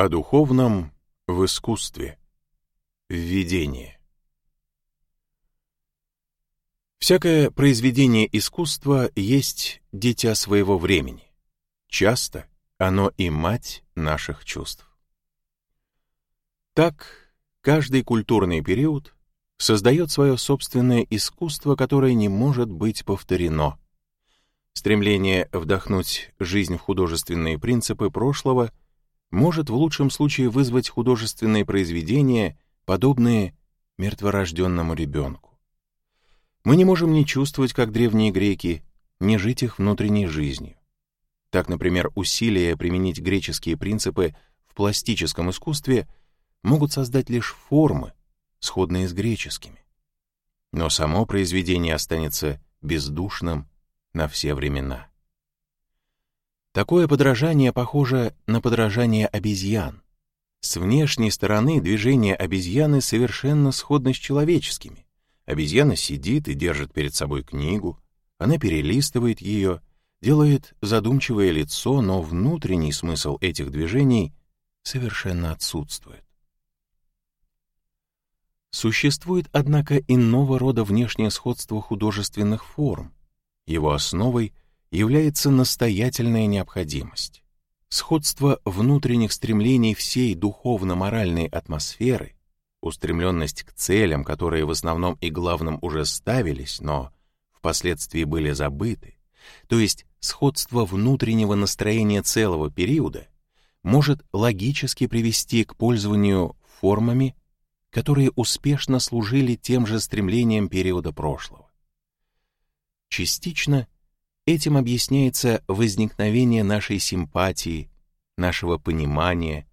О духовном в искусстве. Введение. Всякое произведение искусства есть дитя своего времени. Часто оно и мать наших чувств. Так, каждый культурный период создает свое собственное искусство, которое не может быть повторено. Стремление вдохнуть жизнь в художественные принципы прошлого может в лучшем случае вызвать художественные произведения, подобные мертворожденному ребенку. Мы не можем не чувствовать, как древние греки, не жить их внутренней жизнью. Так, например, усилия применить греческие принципы в пластическом искусстве могут создать лишь формы, сходные с греческими. Но само произведение останется бездушным на все времена. Такое подражание похоже на подражание обезьян. С внешней стороны движения обезьяны совершенно сходны с человеческими. Обезьяна сидит и держит перед собой книгу, она перелистывает ее, делает задумчивое лицо, но внутренний смысл этих движений совершенно отсутствует. Существует, однако, иного рода внешнее сходство художественных форм. Его основой является настоятельная необходимость. Сходство внутренних стремлений всей духовно-моральной атмосферы, устремленность к целям, которые в основном и главном уже ставились, но впоследствии были забыты, то есть сходство внутреннего настроения целого периода, может логически привести к пользованию формами которые успешно служили тем же стремлениям периода прошлого. Частично этим объясняется возникновение нашей симпатии, нашего понимания,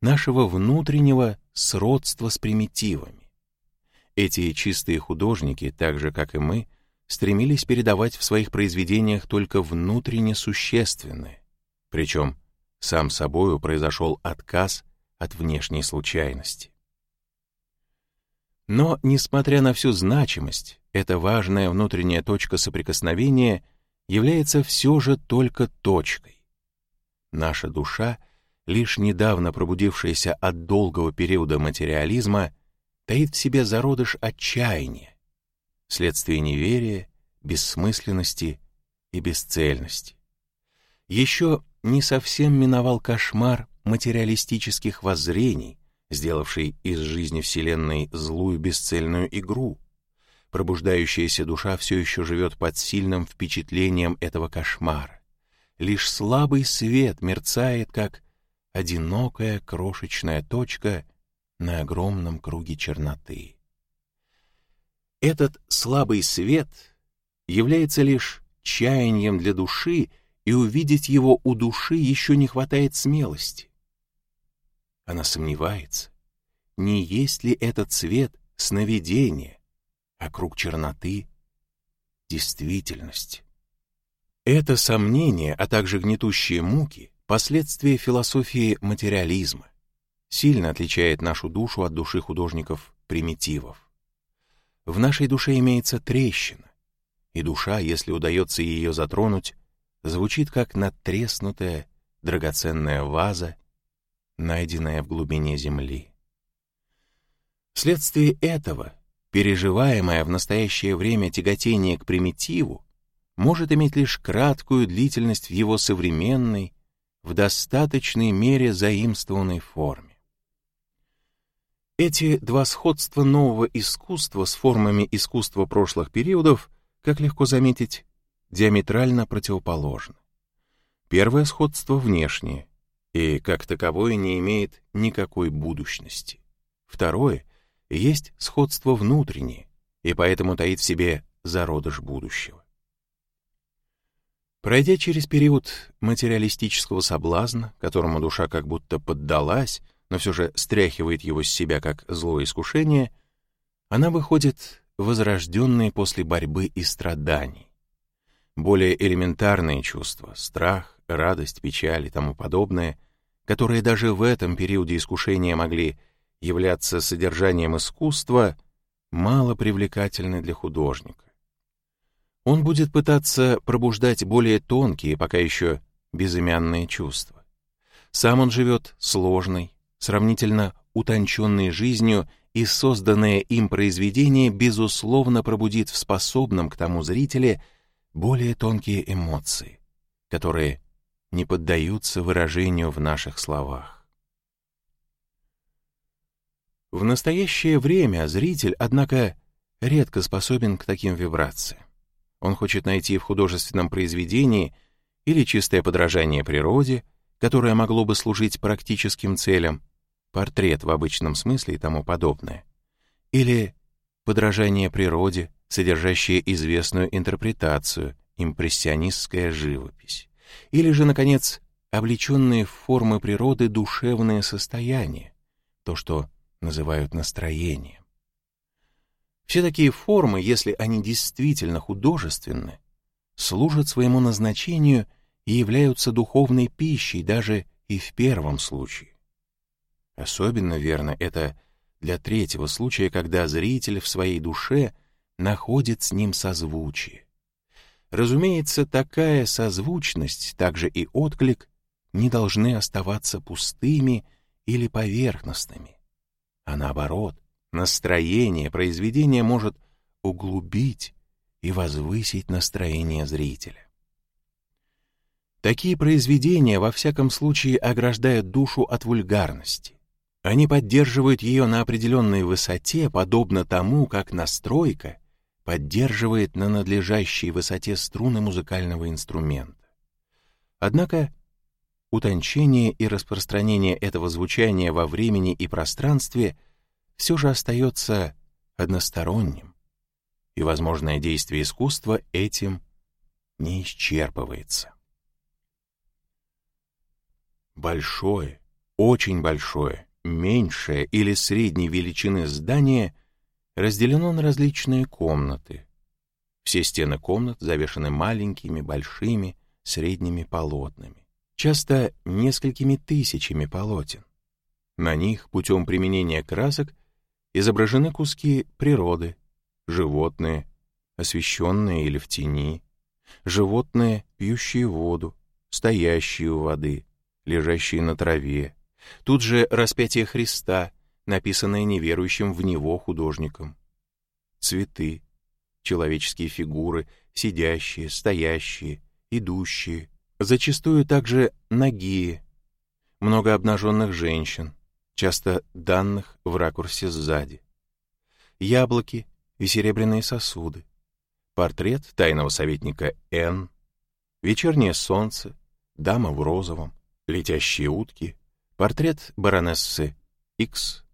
нашего внутреннего сродства с примитивами. Эти чистые художники, так же как и мы, стремились передавать в своих произведениях только внутренне существенное, причем сам собою произошел отказ от внешней случайности. Но, несмотря на всю значимость, эта важная внутренняя точка соприкосновения является все же только точкой. Наша душа, лишь недавно пробудившаяся от долгого периода материализма, таит в себе зародыш отчаяния, следствие неверия, бессмысленности и бесцельности. Еще не совсем миновал кошмар материалистических воззрений, сделавший из жизни Вселенной злую бесцельную игру. Пробуждающаяся душа все еще живет под сильным впечатлением этого кошмара. Лишь слабый свет мерцает, как одинокая крошечная точка на огромном круге черноты. Этот слабый свет является лишь чаянием для души, и увидеть его у души еще не хватает смелости. Она сомневается, не есть ли этот цвет сновидение, а круг черноты — действительность. Это сомнение, а также гнетущие муки — последствия философии материализма, сильно отличает нашу душу от души художников-примитивов. В нашей душе имеется трещина, и душа, если удается ее затронуть, звучит как надтреснутая драгоценная ваза найденное в глубине Земли. Вследствие этого переживаемое в настоящее время тяготение к примитиву может иметь лишь краткую длительность в его современной, в достаточной мере заимствованной форме. Эти два сходства нового искусства с формами искусства прошлых периодов, как легко заметить, диаметрально противоположны. Первое сходство внешнее, и как таковое не имеет никакой будущности. Второе есть сходство внутреннее, и поэтому таит в себе зародыш будущего. Пройдя через период материалистического соблазна, которому душа как будто поддалась, но все же стряхивает его с себя как злое искушение, она выходит возрожденной после борьбы и страданий. Более элементарные чувства — страх, радость, печаль и тому подобное, которые даже в этом периоде искушения могли являться содержанием искусства, мало привлекательны для художника. Он будет пытаться пробуждать более тонкие, пока еще безымянные чувства. Сам он живет сложной, сравнительно утонченной жизнью, и созданное им произведение, безусловно, пробудит в способном к тому зрителе более тонкие эмоции, которые не поддаются выражению в наших словах. В настоящее время зритель, однако, редко способен к таким вибрациям. Он хочет найти в художественном произведении или чистое подражание природе, которое могло бы служить практическим целям, портрет в обычном смысле и тому подобное, или подражание природе, содержащее известную интерпретацию, импрессионистская живопись, или же, наконец, облеченные в формы природы душевное состояние, то, что называют настроением. Все такие формы, если они действительно художественны, служат своему назначению и являются духовной пищей даже и в первом случае. Особенно верно это для третьего случая, когда зритель в своей душе находит с ним созвучие. Разумеется, такая созвучность, также и отклик, не должны оставаться пустыми или поверхностными, а наоборот, Настроение произведения может углубить и возвысить настроение зрителя. Такие произведения во всяком случае ограждают душу от вульгарности. Они поддерживают ее на определенной высоте, подобно тому, как настройка поддерживает на надлежащей высоте струны музыкального инструмента. Однако утончение и распространение этого звучания во времени и пространстве — все же остается односторонним, и возможное действие искусства этим не исчерпывается. Большое, очень большое, меньшее или средней величины здание разделено на различные комнаты. Все стены комнат завешаны маленькими, большими, средними полотнами, часто несколькими тысячами полотен. На них путем применения красок изображены куски природы, животные, освещенные или в тени, животные, пьющие воду, стоящие у воды, лежащие на траве. Тут же распятие Христа, написанное неверующим в Него художником. Цветы, человеческие фигуры, сидящие, стоящие, идущие, зачастую также нагие, много обнаженных женщин, часто данных в ракурсе сзади. Яблоки и серебряные сосуды, портрет тайного советника Н, вечернее солнце, дама в розовом, летящие утки, портрет баронессы X,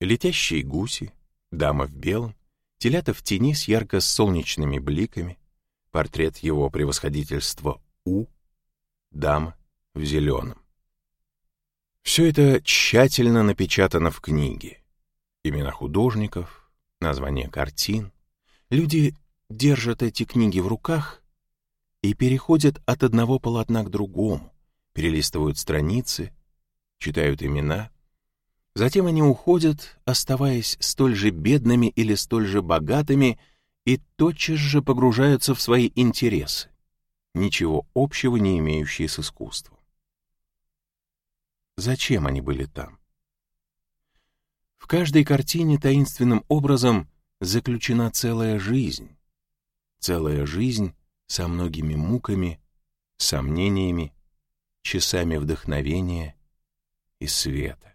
летящие гуси, дама в белом, телята в тени с ярко-солнечными бликами, портрет его превосходительства У, дама в зеленом. Все это тщательно напечатано в книге. Имена художников, названия картин. Люди держат эти книги в руках и переходят от одного полотна к другому, перелистывают страницы, читают имена. Затем они уходят, оставаясь столь же бедными или столь же богатыми, и тотчас же погружаются в свои интересы, ничего общего не имеющие с искусством. Зачем они были там? В каждой картине таинственным образом заключена целая жизнь. Целая жизнь со многими муками, сомнениями, часами вдохновения и света.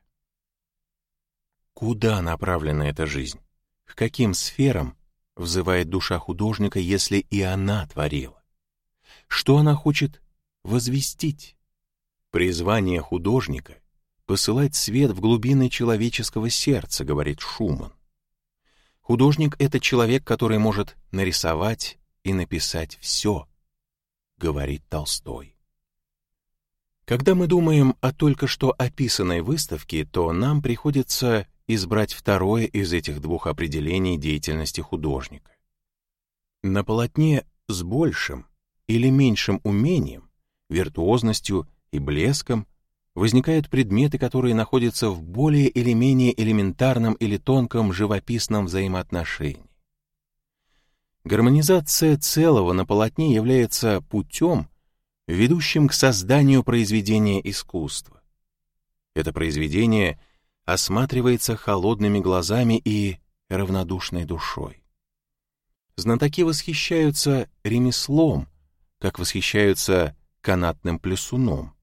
Куда направлена эта жизнь? К каким сферам взывает душа художника, если и она творила? Что она хочет возвестить? Призвание художника — посылать свет в глубины человеческого сердца, говорит Шуман. Художник — это человек, который может нарисовать и написать все, говорит Толстой. Когда мы думаем о только что описанной выставке, то нам приходится избрать второе из этих двух определений деятельности художника. На полотне с большим или меньшим умением, виртуозностью и блеском возникают предметы, которые находятся в более или менее элементарном или тонком живописном взаимоотношении. Гармонизация целого на полотне является путем, ведущим к созданию произведения искусства, Это произведение осматривается холодными глазами и равнодушной душой. Знатоки восхищаются ремеслом, как восхищаются канатным плюсуном,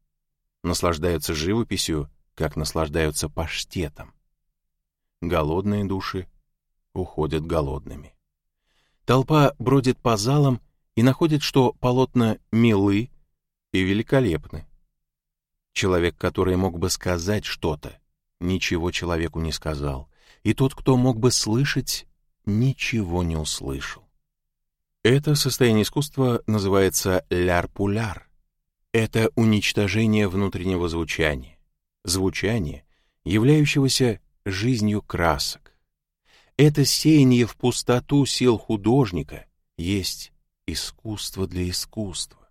наслаждаются живописью, как наслаждаются паштетом. Голодные души уходят голодными. Толпа бродит по залам и находит, что полотна милы и великолепны. Человек, который мог бы сказать что-то, ничего человеку не сказал, и тот, кто мог бы слышать, ничего не услышал. Это состояние искусства называется ляр-пуляр. Это уничтожение внутреннего звучания, звучание, являющегося жизнью красок. Это сеяние в пустоту сил художника есть искусство для искусства.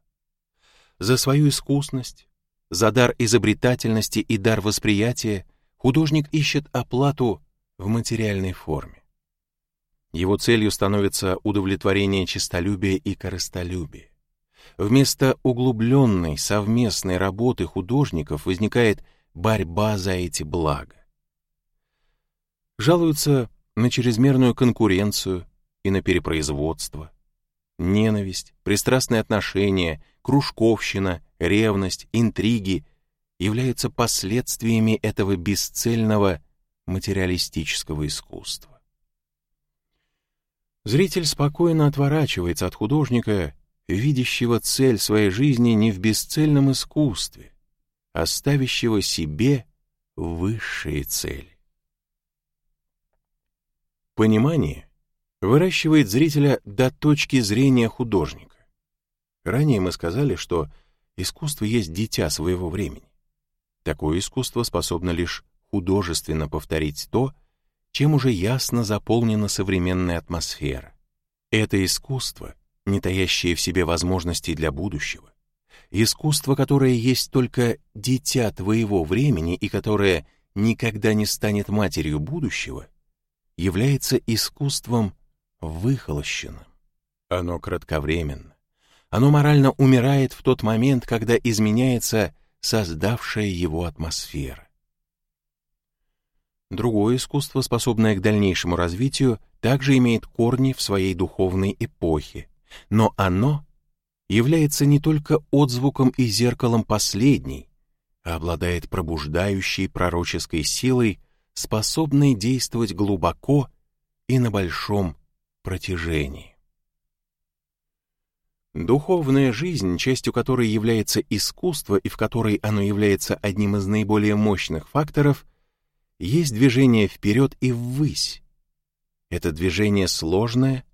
За свою искусность, за дар изобретательности и дар восприятия художник ищет оплату в материальной форме. Его целью становится удовлетворение честолюбия и корыстолюбия. Вместо углубленной совместной работы художников возникает борьба за эти блага. Жалуются на чрезмерную конкуренцию и на перепроизводство. Ненависть, пристрастные отношения, кружковщина, ревность, интриги являются последствиями этого бесцельного материалистического искусства. Зритель спокойно отворачивается от художника, видящего цель своей жизни не в бесцельном искусстве, а ставящего себе высшие цели. Понимание выращивает зрителя до точки зрения художника. Ранее мы сказали, что искусство есть дитя своего времени. Такое искусство способно лишь художественно повторить то, чем уже ясно заполнена современная атмосфера. Это искусство, не таящее в себе возможностей для будущего, искусство, которое есть только дитя твоего времени и которое никогда не станет матерью будущего, является искусством выхолощенным. Оно кратковременно. Оно морально умирает в тот момент, когда изменяется создавшая его атмосфера. Другое искусство, способное к дальнейшему развитию, также имеет корни в своей духовной эпохе, но оно является не только отзвуком и зеркалом последней, а обладает пробуждающей пророческой силой, способной действовать глубоко и на большом протяжении. Духовная жизнь, частью которой является искусство и в которой оно является одним из наиболее мощных факторов, есть движение вперед и ввысь. Это движение сложное,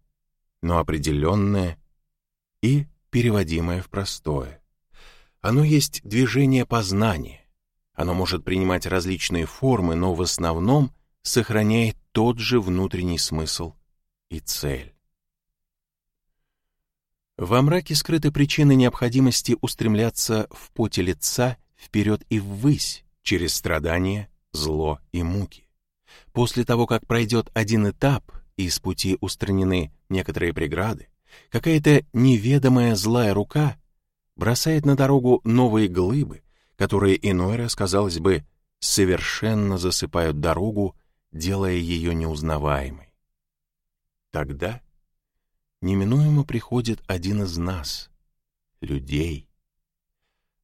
но определенное и переводимое в простое. Оно есть движение познания. Оно может принимать различные формы, но в основном сохраняет тот же внутренний смысл и цель. Во мраке скрыты причины необходимости устремляться в поте лица вперед и ввысь, через страдания, зло и муки. После того, как пройдет один этап и с пути устранены некоторые преграды, какая-то неведомая злая рука бросает на дорогу новые глыбы, которые иной раз, казалось бы, совершенно засыпают дорогу, делая ее неузнаваемой. Тогда неминуемо приходит один из нас, людей.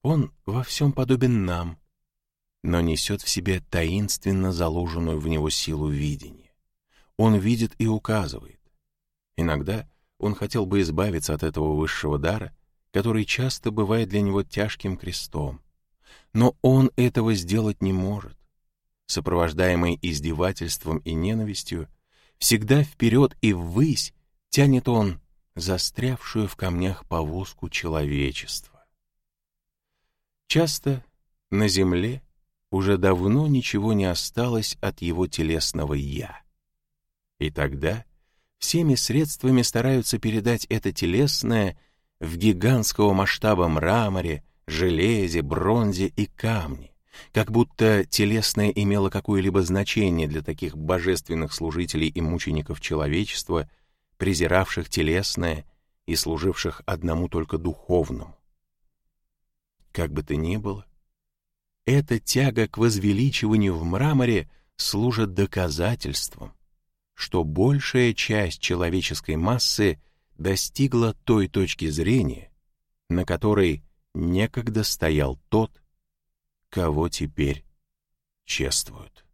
Он во всем подобен нам, но несет в себе таинственно заложенную в него силу видения. Он видит и указывает. Иногда он хотел бы избавиться от этого высшего дара, который часто бывает для него тяжким крестом. Но он этого сделать не может. Сопровождаемый издевательством и ненавистью, всегда вперед и ввысь тянет он застрявшую в камнях повозку человечества. Часто на земле уже давно ничего не осталось от его телесного «я». И тогда всеми средствами стараются передать это телесное в гигантского масштаба мраморе, железе, бронзе и камне, как будто телесное имело какое-либо значение для таких божественных служителей и мучеников человечества, презиравших телесное и служивших одному только духовному. Как бы то ни было, эта тяга к возвеличиванию в мраморе служит доказательством, что большая часть человеческой массы достигла той точки зрения, на которой некогда стоял тот, кого теперь чествуют.